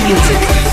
music.